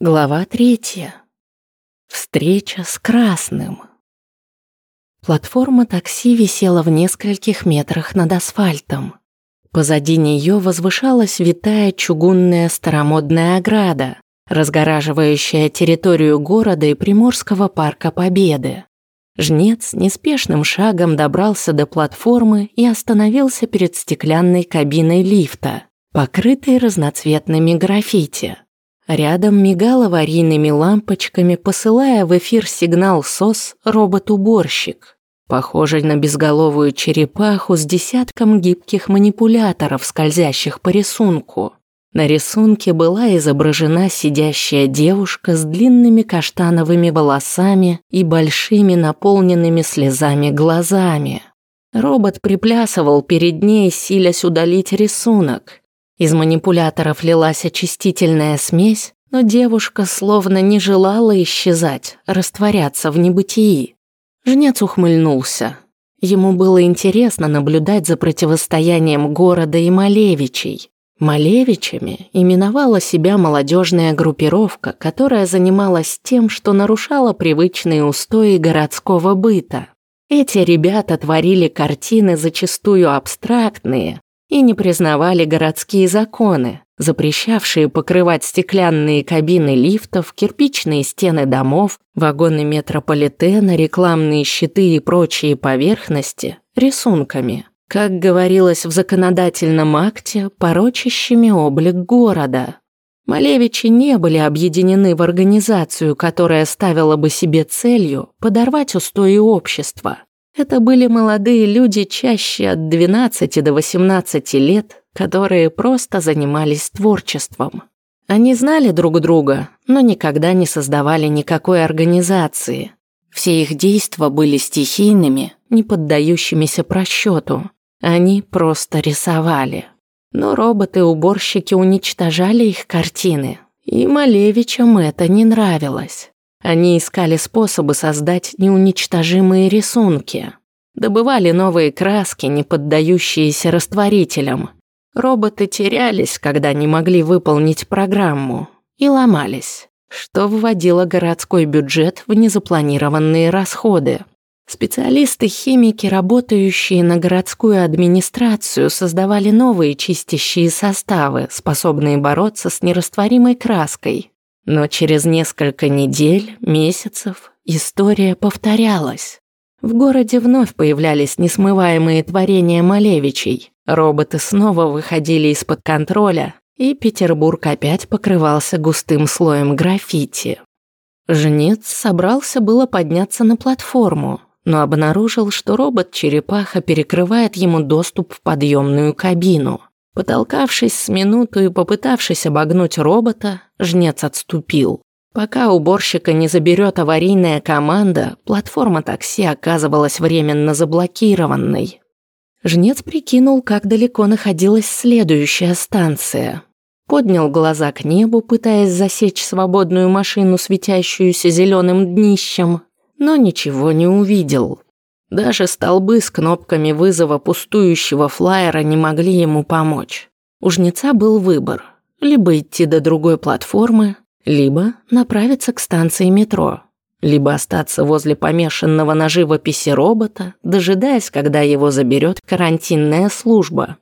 Глава третья. Встреча с красным. Платформа такси висела в нескольких метрах над асфальтом. Позади нее возвышалась витая чугунная старомодная ограда, разгораживающая территорию города и Приморского парка Победы. Жнец неспешным шагом добрался до платформы и остановился перед стеклянной кабиной лифта, покрытой разноцветными граффити. Рядом мигал аварийными лампочками, посылая в эфир сигнал СОС робот-уборщик, похожий на безголовую черепаху с десятком гибких манипуляторов, скользящих по рисунку. На рисунке была изображена сидящая девушка с длинными каштановыми волосами и большими наполненными слезами глазами. Робот приплясывал перед ней, силясь удалить рисунок, из манипуляторов лилась очистительная смесь, но девушка словно не желала исчезать, растворяться в небытии. Жнец ухмыльнулся. Ему было интересно наблюдать за противостоянием города и Малевичей. Малевичами именовала себя молодежная группировка, которая занималась тем, что нарушала привычные устои городского быта. Эти ребята творили картины зачастую абстрактные, и не признавали городские законы, запрещавшие покрывать стеклянные кабины лифтов, кирпичные стены домов, вагоны метрополитена, рекламные щиты и прочие поверхности рисунками, как говорилось в законодательном акте, порочащими облик города. Малевичи не были объединены в организацию, которая ставила бы себе целью подорвать устои общества – это были молодые люди чаще от 12 до 18 лет, которые просто занимались творчеством. Они знали друг друга, но никогда не создавали никакой организации. Все их действия были стихийными, не поддающимися просчету. Они просто рисовали. Но роботы-уборщики уничтожали их картины, и Малевичам это не нравилось. Они искали способы создать неуничтожимые рисунки. Добывали новые краски, не поддающиеся растворителям. Роботы терялись, когда не могли выполнить программу, и ломались, что вводило городской бюджет в незапланированные расходы. Специалисты-химики, работающие на городскую администрацию, создавали новые чистящие составы, способные бороться с нерастворимой краской, но через несколько недель, месяцев история повторялась. В городе вновь появлялись несмываемые творения Малевичей. Роботы снова выходили из-под контроля, и Петербург опять покрывался густым слоем граффити. Жнец собрался было подняться на платформу, но обнаружил, что робот-черепаха перекрывает ему доступ в подъемную кабину. Потолкавшись с минуту и попытавшись обогнуть робота, жнец отступил. Пока уборщика не заберет аварийная команда, платформа такси оказывалась временно заблокированной. Жнец прикинул, как далеко находилась следующая станция. Поднял глаза к небу, пытаясь засечь свободную машину, светящуюся зеленым днищем, но ничего не увидел. Даже столбы с кнопками вызова пустующего флайера не могли ему помочь. У жнеца был выбор – либо идти до другой платформы, либо направиться к станции метро, либо остаться возле помешанного на живописи робота, дожидаясь, когда его заберет карантинная служба.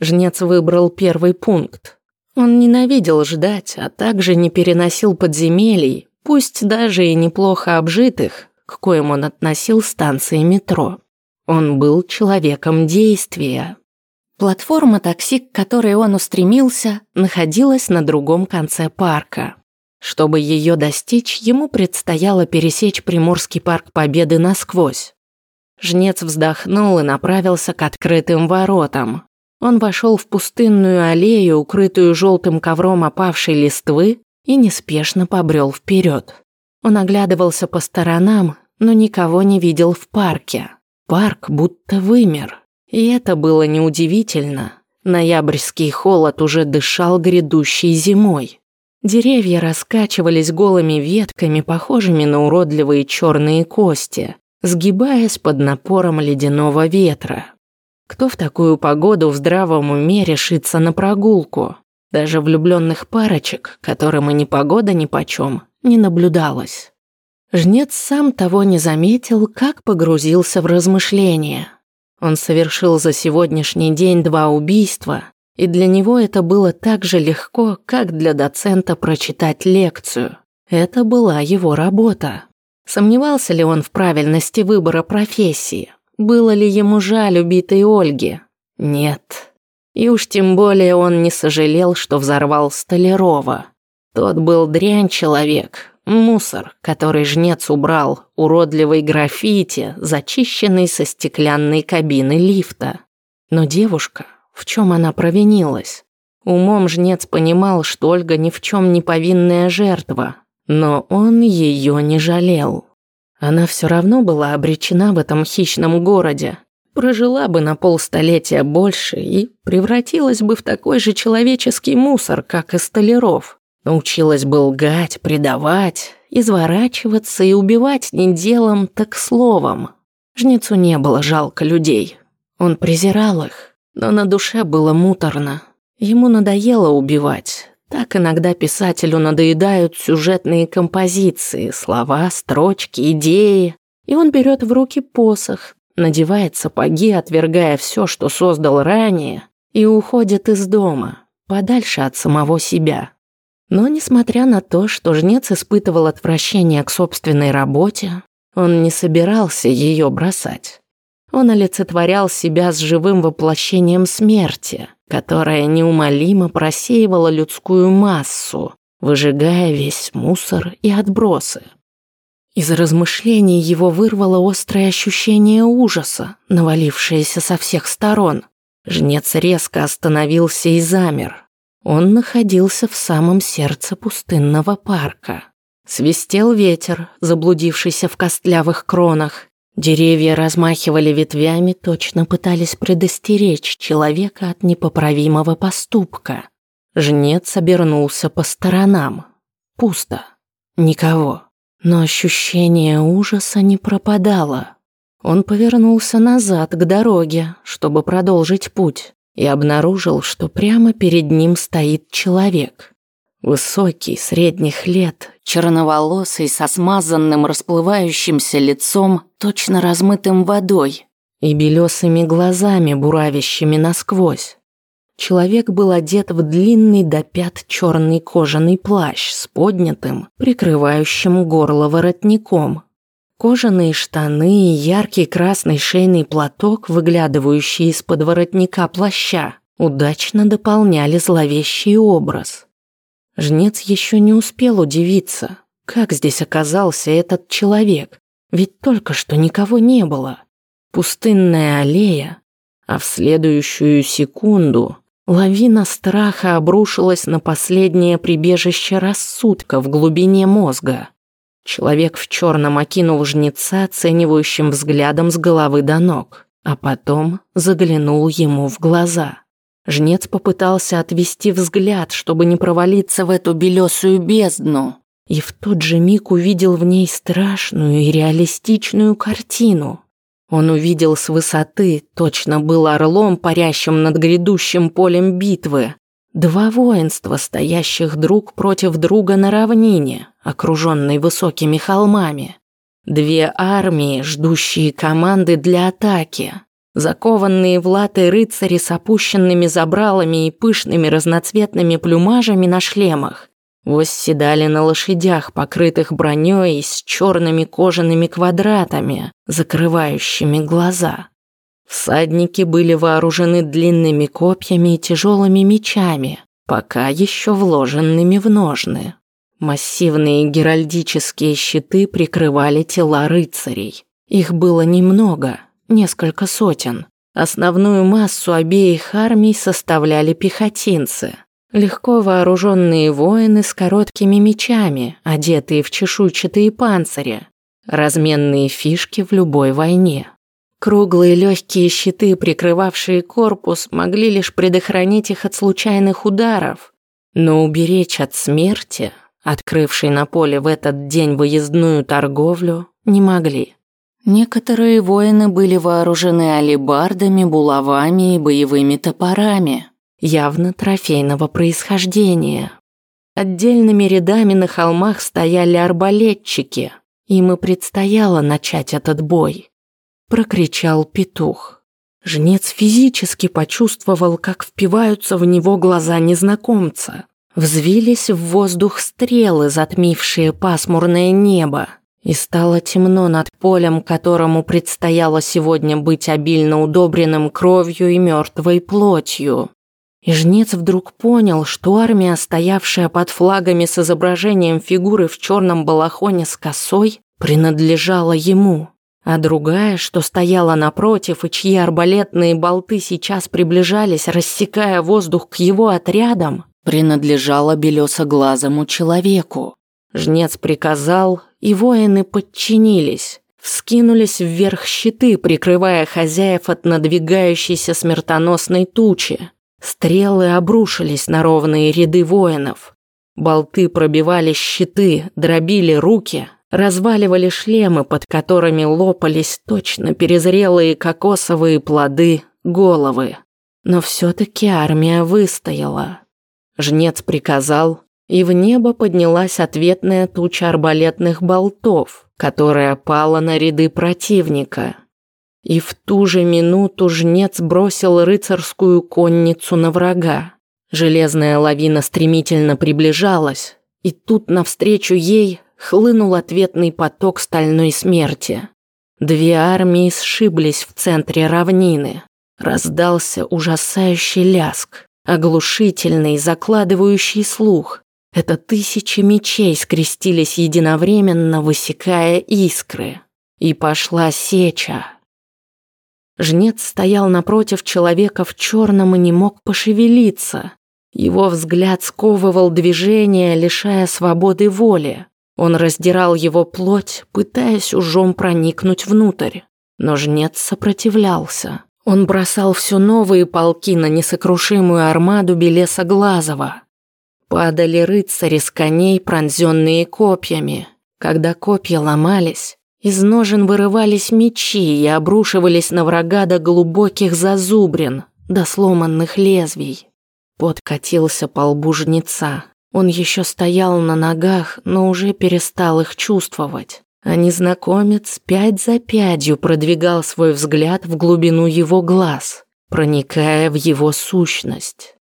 Жнец выбрал первый пункт. Он ненавидел ждать, а также не переносил подземелий, пусть даже и неплохо обжитых, к коим он относил станции метро. Он был человеком действия. Платформа такси, к которой он устремился, находилась на другом конце парка. Чтобы ее достичь, ему предстояло пересечь Приморский парк Победы насквозь. Жнец вздохнул и направился к открытым воротам. Он вошел в пустынную аллею, укрытую желтым ковром опавшей листвы, и неспешно побрел вперед. Он оглядывался по сторонам, но никого не видел в парке. Парк будто вымер. И это было неудивительно. Ноябрьский холод уже дышал грядущей зимой. Деревья раскачивались голыми ветками, похожими на уродливые черные кости, сгибаясь под напором ледяного ветра. Кто в такую погоду в здравом уме решится на прогулку? Даже влюбленных парочек, которым и ни погода ни почем, не наблюдалось. Жнец сам того не заметил, как погрузился в размышления. Он совершил за сегодняшний день два убийства, и для него это было так же легко, как для доцента прочитать лекцию. Это была его работа. Сомневался ли он в правильности выбора профессии? Было ли ему жаль убитой Ольги? Нет. И уж тем более он не сожалел, что взорвал Столярова. Тот был дрянь человек, мусор, который жнец убрал, уродливый граффити, зачищенный со стеклянной кабины лифта. Но девушка, в чем она провинилась? Умом жнец понимал, что Ольга ни в чем не повинная жертва, но он ее не жалел. Она все равно была обречена в этом хищном городе, прожила бы на полстолетия больше и превратилась бы в такой же человеческий мусор, как и столяров. Научилась бы лгать, предавать, изворачиваться и убивать не делом, так словом. Жнецу не было жалко людей. Он презирал их, но на душе было муторно. Ему надоело убивать. Так иногда писателю надоедают сюжетные композиции, слова, строчки, идеи. И он берет в руки посох, надевает сапоги, отвергая все, что создал ранее, и уходит из дома, подальше от самого себя. Но несмотря на то, что жнец испытывал отвращение к собственной работе, он не собирался ее бросать. Он олицетворял себя с живым воплощением смерти, которая неумолимо просеивала людскую массу, выжигая весь мусор и отбросы. Из размышлений его вырвало острое ощущение ужаса, навалившееся со всех сторон. Жнец резко остановился и замер. Он находился в самом сердце пустынного парка. Свистел ветер, заблудившийся в костлявых кронах. Деревья размахивали ветвями, точно пытались предостеречь человека от непоправимого поступка. Жнец обернулся по сторонам. Пусто. Никого. Но ощущение ужаса не пропадало. Он повернулся назад к дороге, чтобы продолжить путь, и обнаружил, что прямо перед ним стоит человек. Высокий, средних лет, черноволосый, со смазанным расплывающимся лицом, точно размытым водой, и белесыми глазами, буравящими насквозь. Человек был одет в длинный до пят черный кожаный плащ с поднятым, прикрывающим горло воротником. Кожаные штаны и яркий красный шейный платок, выглядывающий из-под воротника плаща, удачно дополняли зловещий образ. Жнец еще не успел удивиться, как здесь оказался этот человек, ведь только что никого не было. Пустынная аллея, а в следующую секунду Лавина страха обрушилась на последнее прибежище рассудка в глубине мозга. Человек в черном окинул жнеца оценивающим взглядом с головы до ног, а потом заглянул ему в глаза. Жнец попытался отвести взгляд, чтобы не провалиться в эту белесую бездну, и в тот же миг увидел в ней страшную и реалистичную картину. Он увидел с высоты, точно был орлом, парящим над грядущим полем битвы. Два воинства, стоящих друг против друга на равнине, окруженной высокими холмами. Две армии, ждущие команды для атаки. Закованные в латы рыцари с опущенными забралами и пышными разноцветными плюмажами на шлемах восседали на лошадях, покрытых броней с черными кожаными квадратами, закрывающими глаза. Всадники были вооружены длинными копьями и тяжелыми мечами, пока еще вложенными в ножны. Массивные геральдические щиты прикрывали тела рыцарей. Их было немного, несколько сотен. Основную массу обеих армий составляли пехотинцы – Легко вооруженные воины с короткими мечами, одетые в чешуйчатые панцири. Разменные фишки в любой войне. Круглые легкие щиты, прикрывавшие корпус, могли лишь предохранить их от случайных ударов. Но уберечь от смерти, открывшей на поле в этот день выездную торговлю, не могли. Некоторые воины были вооружены алебардами, булавами и боевыми топорами – явно трофейного происхождения. Отдельными рядами на холмах стояли арбалетчики. Им и предстояло начать этот бой. Прокричал петух. Жнец физически почувствовал, как впиваются в него глаза незнакомца. Взвились в воздух стрелы, затмившие пасмурное небо. И стало темно над полем, которому предстояло сегодня быть обильно удобренным кровью и мертвой плотью. И жнец вдруг понял, что армия, стоявшая под флагами с изображением фигуры в черном балахоне с косой, принадлежала ему, а другая, что стояла напротив и чьи арбалетные болты сейчас приближались, рассекая воздух к его отрядам, принадлежала белесоглазому человеку. Жнец приказал, и воины подчинились. Вскинулись вверх щиты, прикрывая хозяев от надвигающейся смертоносной тучи. Стрелы обрушились на ровные ряды воинов. Болты пробивали щиты, дробили руки, разваливали шлемы, под которыми лопались точно перезрелые кокосовые плоды, головы. Но все-таки армия выстояла. Жнец приказал, и в небо поднялась ответная туча арбалетных болтов, которая пала на ряды противника. И в ту же минуту жнец бросил рыцарскую конницу на врага. Железная лавина стремительно приближалась, и тут навстречу ей хлынул ответный поток стальной смерти. Две армии сшиблись в центре равнины. Раздался ужасающий ляск, оглушительный, закладывающий слух. Это тысячи мечей скрестились единовременно, высекая искры. И пошла сеча. Жнец стоял напротив человека в черном и не мог пошевелиться. Его взгляд сковывал движение, лишая свободы воли. Он раздирал его плоть, пытаясь ужом проникнуть внутрь. Но жнец сопротивлялся. Он бросал все новые полки на несокрушимую армаду Белеса Глазова. Падали рыцари с коней, пронзенные копьями. Когда копья ломались, из ножен вырывались мечи и обрушивались на врага до глубоких зазубрин, до сломанных лезвий. Пот катился по лбу жнеца. Он еще стоял на ногах, но уже перестал их чувствовать. А незнакомец пять за пятью продвигал свой взгляд в глубину его глаз, проникая в его сущность.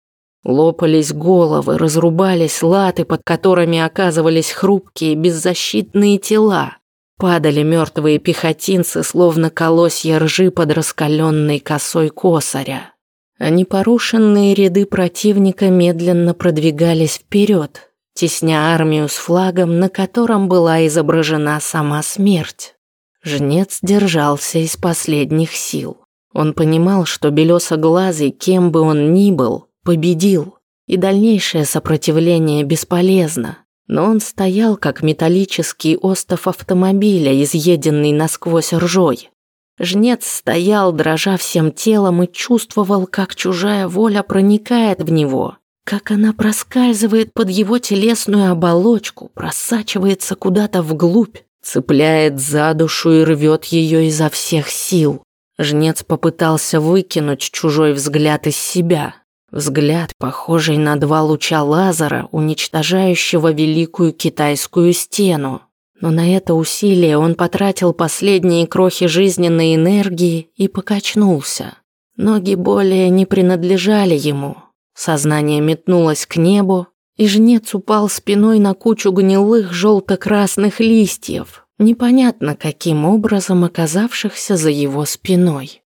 Лопались головы, разрубались латы, под которыми оказывались хрупкие, беззащитные тела. Падали мертвые пехотинцы, словно колосья ржи под раскаленной косой косаря. А непорушенные ряды противника медленно продвигались вперед, тесня армию с флагом, на котором была изображена сама смерть. Жнец держался из последних сил. Он понимал, что белесоглазый, кем бы он ни был, победил, и дальнейшее сопротивление бесполезно. Но он стоял, как металлический остов автомобиля, изъеденный насквозь ржой. Жнец стоял, дрожа всем телом, и чувствовал, как чужая воля проникает в него, как она проскальзывает под его телесную оболочку, просачивается куда-то вглубь, цепляет за душу и рвет ее изо всех сил. Жнец попытался выкинуть чужой взгляд из себя, Взгляд, похожий на два луча лазера, уничтожающего великую китайскую стену. Но на это усилие он потратил последние крохи жизненной энергии и покачнулся. Ноги более не принадлежали ему. Сознание метнулось к небу, и жнец упал спиной на кучу гнилых желто-красных листьев, непонятно каким образом оказавшихся за его спиной.